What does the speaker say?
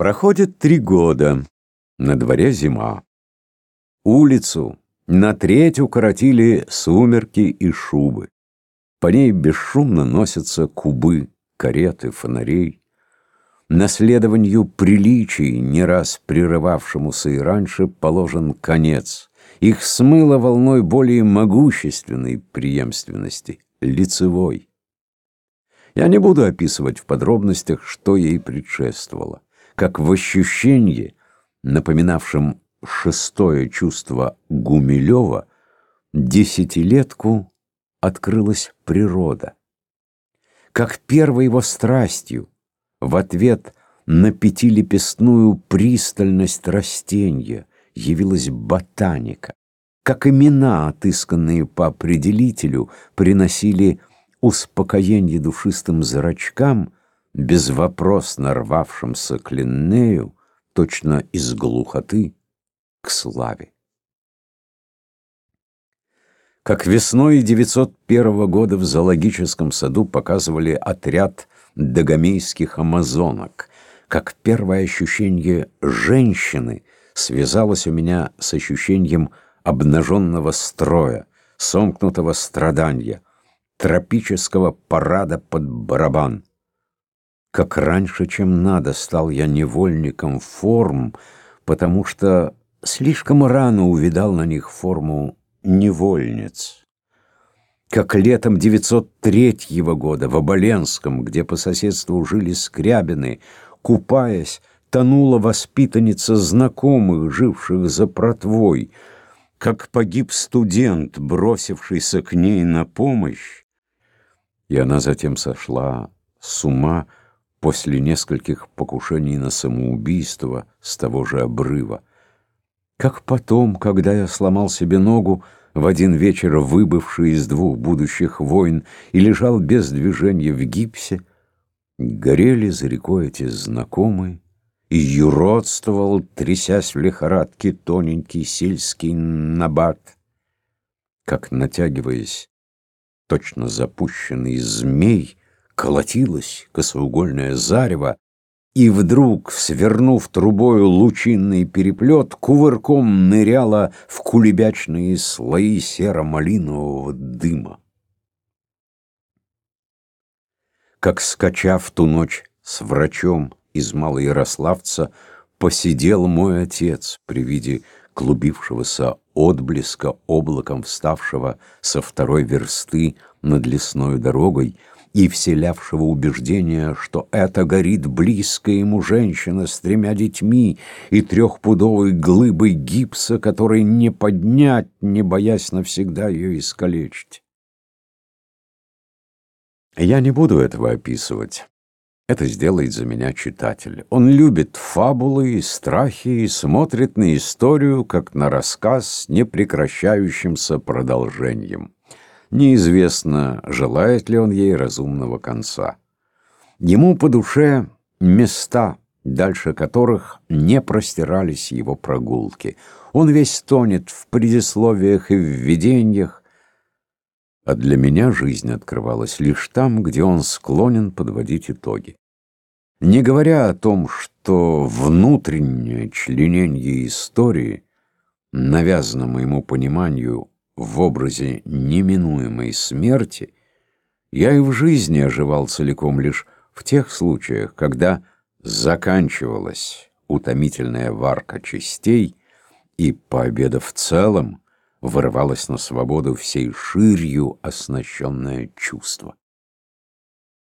Проходит три года, на дворе зима. Улицу на треть укоротили сумерки и шубы. По ней бесшумно носятся кубы, кареты, фонарей. Наследованию приличий, не раз прерывавшемуся и раньше, положен конец. Их смыло волной более могущественной преемственности, лицевой. Я не буду описывать в подробностях, что ей предшествовало как в ощущении, напоминавшем шестое чувство Гумилева, десятилетку открылась природа. Как первой его страстью, в ответ на пятилепестную пристальность растения, явилась ботаника. Как имена, отысканные по определителю, приносили успокоение душистым зрачкам — безвопросно рвавшимся к Линнею, точно из глухоты, к славе. Как весной 901 года в зоологическом саду показывали отряд дагомейских амазонок, как первое ощущение женщины связалось у меня с ощущением обнаженного строя, сомкнутого страдания, тропического парада под барабан — как раньше, чем надо, стал я невольником форм, потому что слишком рано увидал на них форму невольниц. Как летом 903 года в Оболенском, где по соседству жили скрябины, купаясь, тонула воспитанница знакомых, живших за протвой, как погиб студент, бросившийся к ней на помощь, и она затем сошла с ума, после нескольких покушений на самоубийство с того же обрыва. Как потом, когда я сломал себе ногу, в один вечер выбывший из двух будущих войн и лежал без движения в гипсе, горели за рекой эти знакомые, и юродствовал, трясясь в лихорадке, тоненький сельский набат, как, натягиваясь, точно запущенный змей, колотилось косоугольное зарево, и вдруг, свернув трубою лучинный переплет, кувырком ныряла в кулебячные слои серо-малинового дыма. Как скачав ту ночь с врачом из Малоярославца, посидел мой отец при виде клубившегося отблеска облаком вставшего со второй версты над лесной дорогой, и вселявшего убеждения, что это горит близкая ему женщина с тремя детьми и трехпудовой глыбой гипса, который не поднять, не боясь навсегда ее искалечить. Я не буду этого описывать. Это сделает за меня читатель. Он любит фабулы и страхи и смотрит на историю, как на рассказ с непрекращающимся продолжением. Неизвестно, желает ли он ей разумного конца. Ему по душе места, дальше которых не простирались его прогулки. Он весь тонет в предисловиях и в видениях, а для меня жизнь открывалась лишь там, где он склонен подводить итоги. Не говоря о том, что внутреннее членение истории, навязано моему пониманию, в образе неминуемой смерти, я и в жизни оживал целиком лишь в тех случаях, когда заканчивалась утомительная варка частей, и, пообедав в целом, вырывалось на свободу всей ширью оснащенное чувство.